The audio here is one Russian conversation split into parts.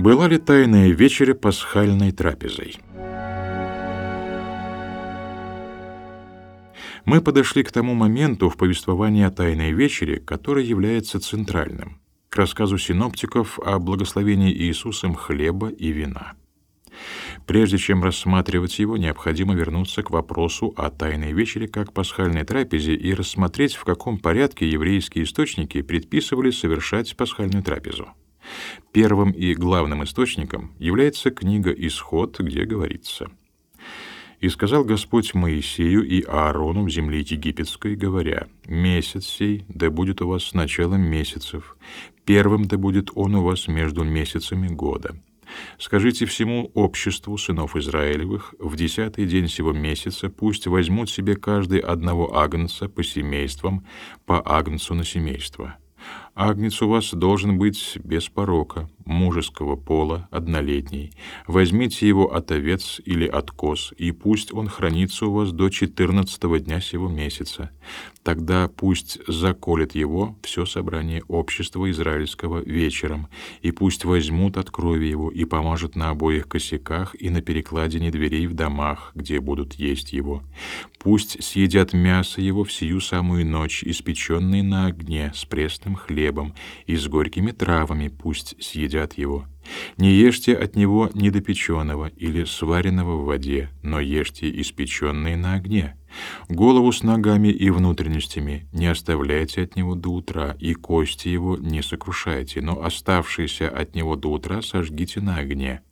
Была ли тайная вечеря пасхальной трапезой? Мы подошли к тому моменту в повествовании о Тайной вечере, который является центральным, к рассказу синоптиков о благословении Иисусом хлеба и вина. Прежде чем рассматривать его, необходимо вернуться к вопросу о Тайной вечере как пасхальной трапезе и рассмотреть, в каком порядке еврейские источники предписывали совершать пасхальную трапезу. Первым и главным источником является книга «Исход», где говорится «И сказал Господь Моисею и Аарону в земле египетской, говоря, «Месяц сей да будет у вас с началом месяцев, первым да будет он у вас между месяцами года». Скажите всему обществу сынов Израилевых в десятый день сего месяца пусть возьмут себе каждый одного агнца по семействам, по агнцу на семейство. Агнец у вас должен быть без порока, мужеского пола, однолетний. Возьмите его от овец или от коз, и пусть он хранится у вас до четырнадцатого дня сего месяца. Тогда пусть заколет его все собрание общества израильского вечером, и пусть возьмут от крови его и помажут на обоих косяках и на перекладине дверей в домах, где будут есть его. Пусть съедят мясо его в сию самую ночь, испеченное на огне с пресным хлебом и с горькими травами, пусть съедят едят его. Не ешьте от него недопеченного или сваренного в воде, но ешьте испеченные на огне. Голову с ногами и внутренностями не оставляйте от него до утра, и кости его не сокрушайте, но оставшиеся от него до утра сожгите на огне.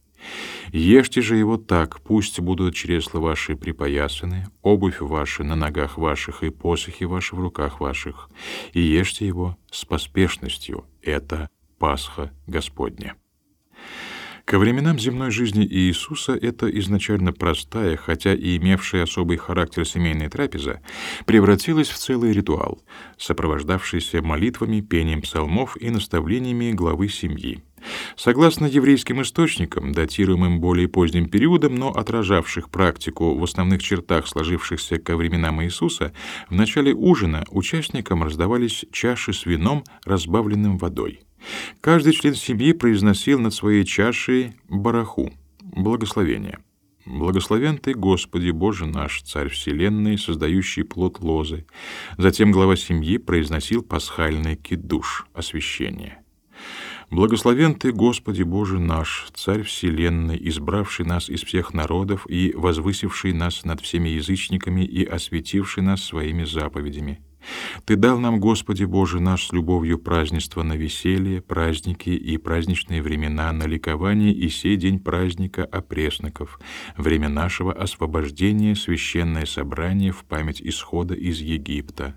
Ешьте же его так, пусть будут чресла ваши припоясаны, обувь ваша на ногах ваших и посохи ваши в руках ваших, и ешьте его с поспешностью. Это Пасха Господня. Ко временам земной жизни Иисуса эта изначально простая, хотя и имевшая особый характер семейная трапеза, превратилась в целый ритуал, сопровождавшийся молитвами, пением псалмов и наставлениями главы семьи. Согласно еврейским источникам, датируемым более поздним периодом, но отражавших практику в основных чертах сложившихся ко временам Иисуса, в начале ужина участникам раздавались чаши с вином, разбавленным водой. Каждый член семьи произносил над своей чашей бараху, благословение. Благословен ты, Господи, Боже наш, Царь Вселенной, создающий плод лозы. Затем глава семьи произносил пасхальный кидуш, освящение. Благословен Ты, Господи Боже наш, Царь Вселенной, избравший нас из всех народов и возвысивший нас над всеми язычниками и осветивший нас своими заповедями. Ты дал нам, Господи Боже наш, с любовью празднество на веселье, праздники и праздничные времена на ликование и сей день праздника опресноков, время нашего освобождения, священное собрание в память исхода из Египта.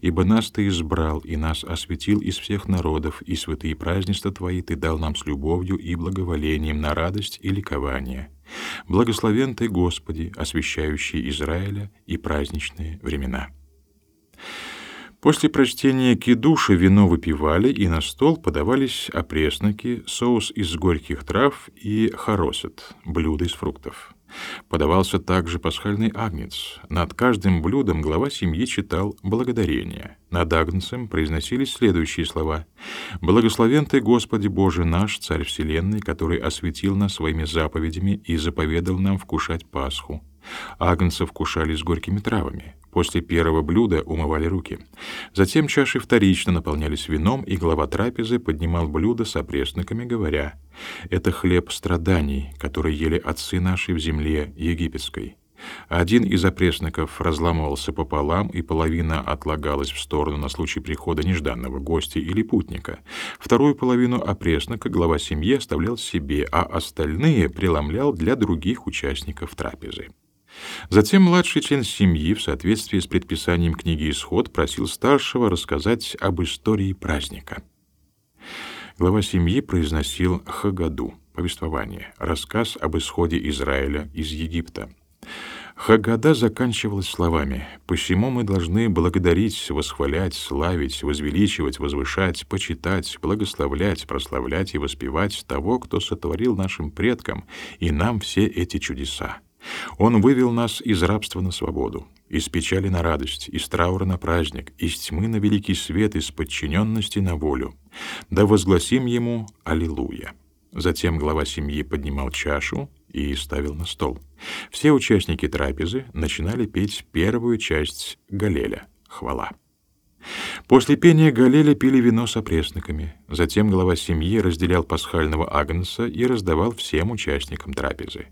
Ибо нас Ты избрал и нас осветил из всех народов, и святые празднества Твои Ты дал нам с любовью и благоволением на радость и ликование. Благословен Ты, Господи, освящающий Израиля и праздничные времена. После прочтения кидуша вино выпивали, и на стол подавались опресноки, соус из горьких трав и хоросет, блюдо из фруктов. Подавался также пасхальный агнец. Над каждым блюдом глава семьи читал благодарение. Над агнцем произносились следующие слова. «Благословен Ты, Господи Боже наш, Царь Вселенной, который осветил нас своими заповедями и заповедал нам вкушать Пасху. Агнца вкушали с горькими травами. После первого блюда умывали руки. Затем чаши вторично наполнялись вином, и глава трапезы поднимал блюдо с опресноками, говоря, «Это хлеб страданий, который ели отцы наши в земле египетской». Один из опресноков разламывался пополам, и половина отлагалась в сторону на случай прихода нежданного гостя или путника. Вторую половину опреснока глава семьи оставлял себе, а остальные преломлял для других участников трапезы. Затем младший член семьи в соответствии с предписанием книги «Исход» просил старшего рассказать об истории праздника. Глава семьи произносил Хагаду, повествование, рассказ об исходе Израиля из Египта. Хагада заканчивалась словами «Посему мы должны благодарить, восхвалять, славить, возвеличивать, возвышать, почитать, благословлять, прославлять и воспевать того, кто сотворил нашим предкам и нам все эти чудеса». Он вывел нас из рабства на свободу, из печали на радость, из траура на праздник, из тьмы на великий свет, из подчиненности на волю. Да возгласим Ему Аллилуйя. Затем глава семьи поднимал чашу и ставил на стол. Все участники трапезы начинали петь первую часть Галеля — «Хвала». После пения Галеля пили вино с опресноками. Затем глава семьи разделял пасхального агнца и раздавал всем участникам трапезы.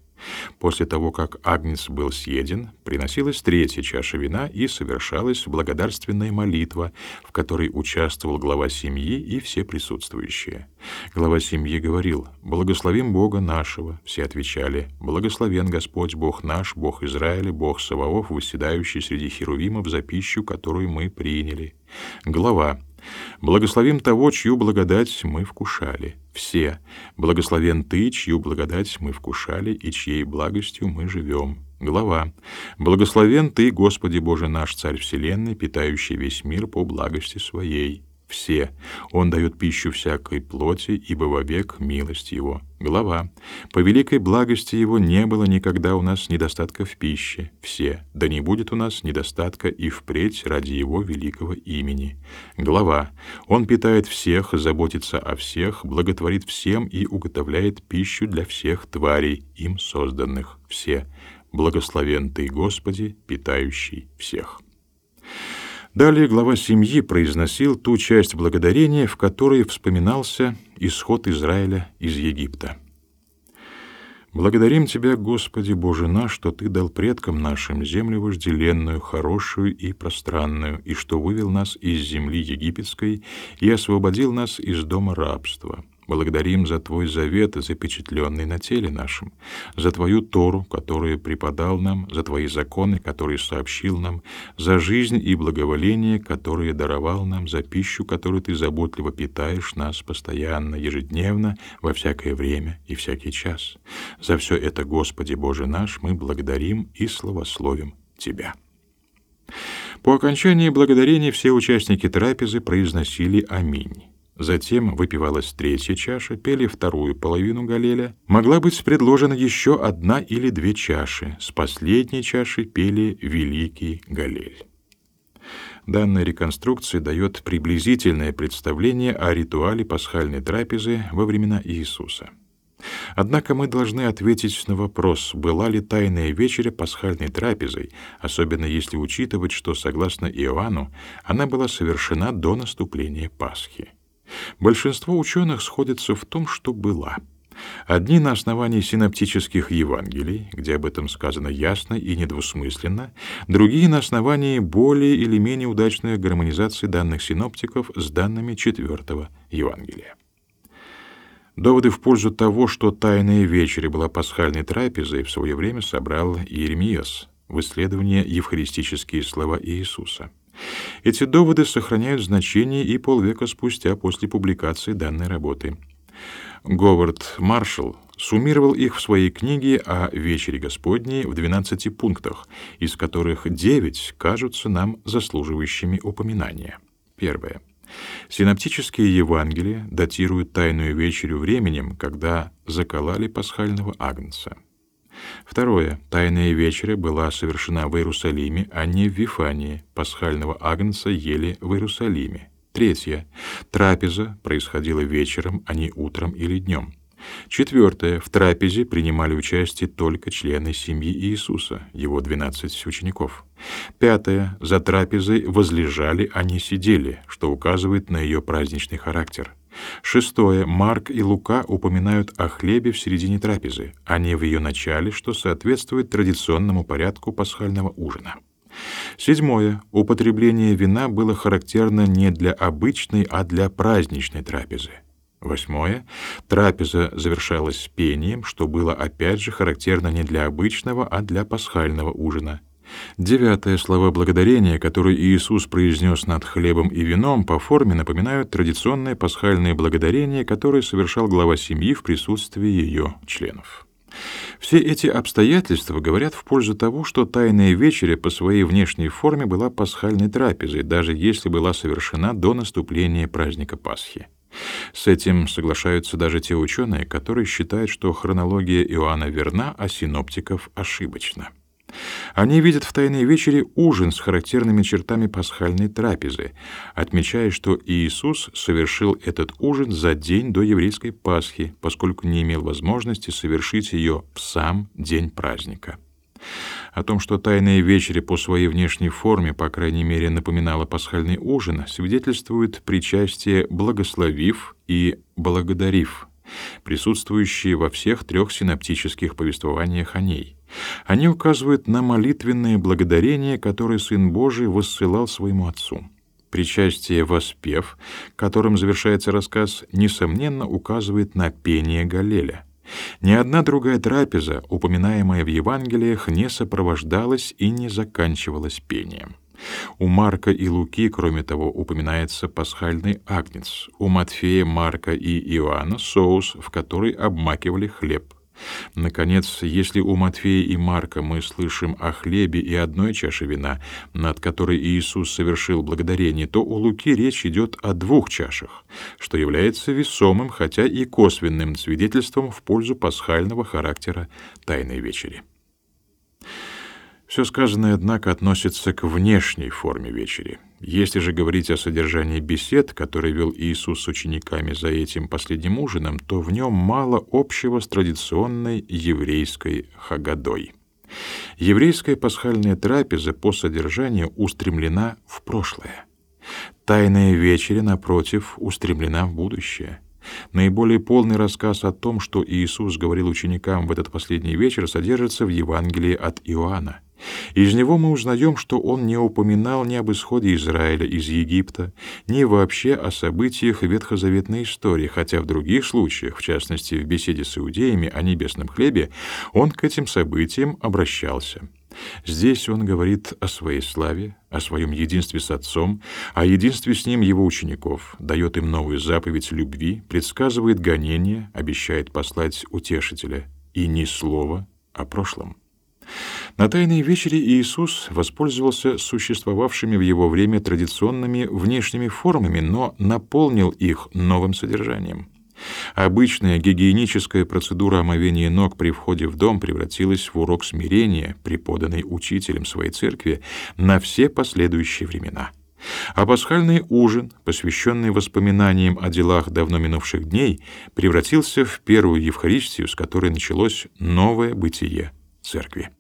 После того, как агнец был съеден, приносилась третья чаша вина и совершалась благодарственная молитва, в которой участвовал глава семьи и все присутствующие. Глава семьи говорил «Благословим Бога нашего». Все отвечали «Благословен Господь Бог наш, Бог Израиля, Бог Саваоф, восседающий среди херувимов за пищу, которую мы приняли». Глава Благословим того, чью благодать мы вкушали. Все. Благословен ты, чью благодать мы вкушали, и чьей благостью мы живем. Глава. Благословен ты, Господи Боже наш, Царь Вселенной, питающий весь мир по благости своей все. Он дает пищу всякой плоти, ибо вовек милость его. Глава. По великой благости его не было никогда у нас недостатка в пище. Все. Да не будет у нас недостатка и впредь ради его великого имени. Глава. Он питает всех, заботится о всех, благотворит всем и уготовляет пищу для всех тварей, им созданных. Все. Благословен ты, Господи, питающий всех. Далее глава семьи произносил ту часть благодарения, в которой вспоминался исход Израиля из Египта. Благодарим Тебя, Господи Боже наш, что Ты дал предкам нашим землю вожделенную, хорошую и пространную, и что вывел нас из земли египетской и освободил нас из дома рабства, Благодарим за Твой завет, запечатленный на теле нашем, за Твою Тору, которую преподал нам, за Твои законы, которые сообщил нам, за жизнь и благоволение, которые даровал нам, за пищу, которую Ты заботливо питаешь нас постоянно, ежедневно, во всякое время и всякий час. За все это, Господи Боже наш, мы благодарим и славословим Тебя. По окончании благодарения все участники трапезы произносили «Аминь». Затем выпивалась третья чаша, пели вторую половину галеля. Могла быть предложена еще одна или две чаши. С последней чаши пели великий галель. Данная реконструкция дает приблизительное представление о ритуале пасхальной трапезы во времена Иисуса. Однако мы должны ответить на вопрос, была ли тайная вечеря пасхальной трапезой, особенно если учитывать, что, согласно Иоанну, она была совершена до наступления Пасхи. Большинство ученых сходятся в том, что была. Одни на основании синоптических Евангелий, где об этом сказано ясно и недвусмысленно, другие на основании более или менее удачной гармонизации данных синоптиков с данными четвертого Евангелия. Доводы в пользу того, что тайная вечеря была пасхальной трапезой, в свое время собрал Иеремиас в исследовании «Евхаристические слова Иисуса». Эти доводы сохраняют значение и полвека спустя после публикации данной работы. Говард Маршалл суммировал их в своей книге о вечере Господней в 12 пунктах, из которых 9 кажутся нам заслуживающими упоминания. Первое. Синоптические Евангелия датируют Тайную вечерю временем, когда закололи пасхального агнца. Второе. Тайная вечеря была совершена в Иерусалиме, а не в Вифании. Пасхального агнца ели в Иерусалиме. Третье. Трапеза происходила вечером, а не утром или днем. Четвертое. В трапезе принимали участие только члены семьи Иисуса, его двенадцать учеников. Пятое. За трапезой возлежали, а не сидели, что указывает на ее праздничный характер. Шестое. Марк и Лука упоминают о хлебе в середине трапезы, а не в ее начале, что соответствует традиционному порядку пасхального ужина. Седьмое. Употребление вина было характерно не для обычной, а для праздничной трапезы. Восьмое. Трапеза завершалась пением, что было опять же характерно не для обычного, а для пасхального ужина. Девятое слова благодарения, которые Иисус произнес над хлебом и вином, по форме напоминают традиционное пасхальное благодарение, которое совершал глава семьи в присутствии ее членов. Все эти обстоятельства говорят в пользу того, что Тайная вечеря по своей внешней форме была пасхальной трапезой, даже если была совершена до наступления праздника Пасхи. С этим соглашаются даже те ученые, которые считают, что хронология Иоанна верна, а синоптиков ошибочна. Они видят в Тайной вечере ужин с характерными чертами пасхальной трапезы, отмечая, что Иисус совершил этот ужин за день до еврейской Пасхи, поскольку не имел возможности совершить ее в сам день праздника. О том, что Тайная вечеря по своей внешней форме, по крайней мере, напоминала пасхальный ужин, свидетельствует причастие «благословив» и «благодарив», присутствующие во всех трех синоптических повествованиях о ней — они указывают на молитвенное благодарение, которое Сын Божий воссылал своему Отцу. Причастие «воспев», которым завершается рассказ, несомненно указывает на пение Галеля. Ни одна другая трапеза, упоминаемая в Евангелиях, не сопровождалась и не заканчивалась пением. У Марка и Луки, кроме того, упоминается пасхальный агнец. У Матфея, Марка и Иоанна — соус, в который обмакивали хлеб. Наконец, если у Матфея и Марка мы слышим о хлебе и одной чаше вина, над которой Иисус совершил благодарение, то у Луки речь идет о двух чашах, что является весомым, хотя и косвенным свидетельством в пользу пасхального характера Тайной вечери. Все сказанное, однако, относится к внешней форме вечери. Если же говорить о содержании бесед, которые вел Иисус с учениками за этим последним ужином, то в нем мало общего с традиционной еврейской хагадой. Еврейская пасхальная трапеза по содержанию устремлена в прошлое. Тайная вечеря, напротив, устремлена в будущее. Наиболее полный рассказ о том, что Иисус говорил ученикам в этот последний вечер, содержится в Евангелии от Иоанна. Из него мы узнаем, что он не упоминал ни об исходе Израиля из Египта, ни вообще о событиях ветхозаветной истории, хотя в других случаях, в частности в беседе с иудеями о небесном хлебе, он к этим событиям обращался. Здесь он говорит о своей славе, о своем единстве с Отцом, о единстве с Ним Его учеников, дает им новую заповедь любви, предсказывает гонение, обещает послать утешителя, и ни слова о прошлом. На Тайной вечере Иисус воспользовался существовавшими в его время традиционными внешними формами, но наполнил их новым содержанием. Обычная гигиеническая процедура омовения ног при входе в дом превратилась в урок смирения, преподанный учителем своей церкви на все последующие времена. А пасхальный ужин, посвященный воспоминаниям о делах давно минувших дней, превратился в первую Евхаристию, с которой началось новое бытие церкви.